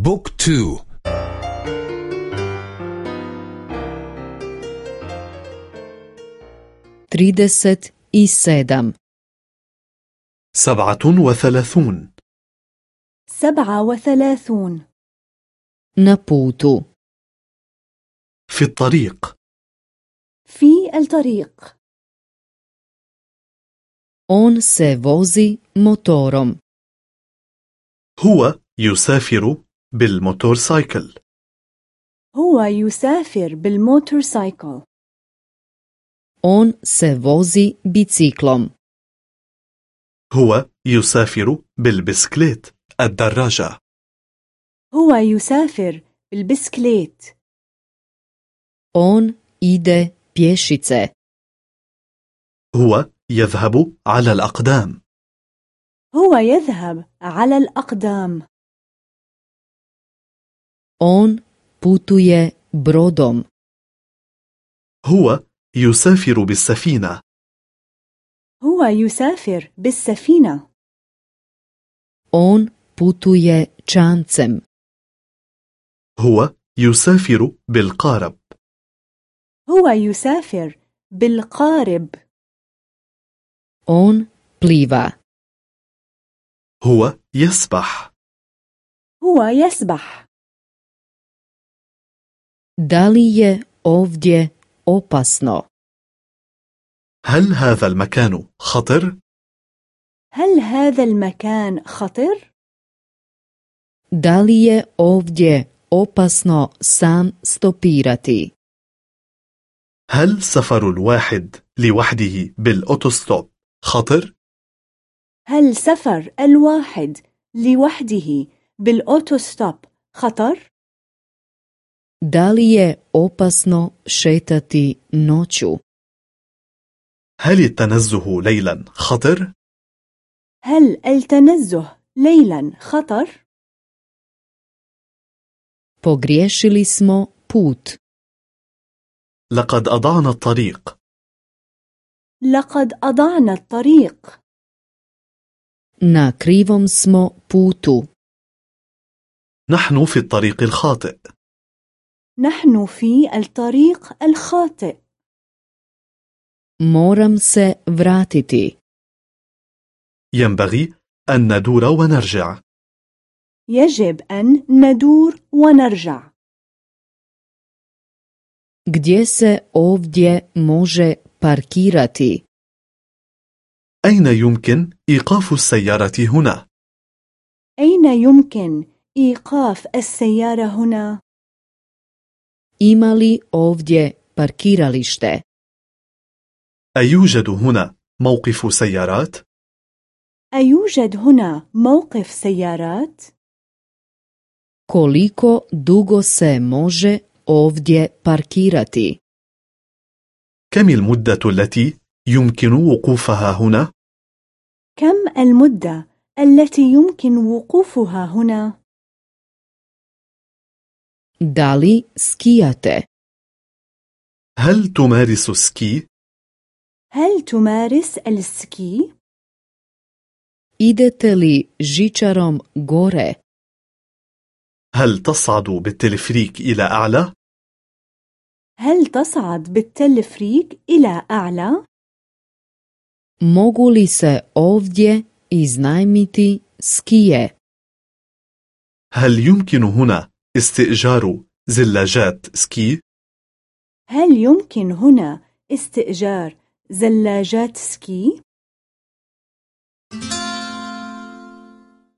بوك تو. i sedam سبعة وثلاثون. سبعة وثلاثون. putu في الطريق. في الطريق. on se vozi motorom هو يسافر بالموتورسايكل. هو يسافر بالموتورسايكل. On se vozi biciklom. هو يسافر بالبسكليت الدراجة. هو يسافر بالبسكليت. On ide pješice. هو يذهب على الأقدام. هو يذهب على الأقدام. On putuje brodom. هو يسافر بالسفينة. هو يسافر بالسفينة. On putuje čamcem هو يسافر بالقارب. هو يسافر بالقارب. On pliva. هو يسبح. هو يسبح. Da li je ovdje opasno هل هذا المكان خطر؟ هل هذا المكان خطر؟ da li je ovdje opasno sam stopirati هل سفر الواحد لوحده بالأوتوستوب خطر؟ هل سفر الواحد لوحده بالأوتوستوب خطر؟ Da li je opasno šetati noću? هل التنزه ليلا خطر؟ هل التنزه ليلا خطر؟ Pogriješili smo put. لقد أضعنا الطريق لقد أضعنا الطريق Na krivom smo putu. نحن في الطريق الخاطئ نحن في الطريق الخاطئ Moram se vratiti. ينبغي أن ندور ونرجع يجب أن ندور ونرجع Gdje se ovdje može parkirati? أين يمكن إيقاف السيارة هنا؟ أين يمكن إيقاف السيارة هنا؟ Ima li ovdje parkiralište? أيوجد هنا موقف سيارات؟ أيوجد هنا موقف سيارات؟ Koliko dugo se može ovdje parkirati? كم المدة التي يمكن وقوفها هنا؟ كم المدة التي يمكن وقوفها هنا؟ Da li skijate? هل تمارس سكي؟ هل تمارس السكي؟ Idete li žičarom gore? هل تصعد بالتلفريك إلى أعلى؟ هل تصعد بالتلفريك إلى أعلى؟ Mogu li se ovdje iznajmiti skije? هل يمكن هنا استئجار زلاجات سكي؟ هل يمكن هنا استئجار زلاجات سكي؟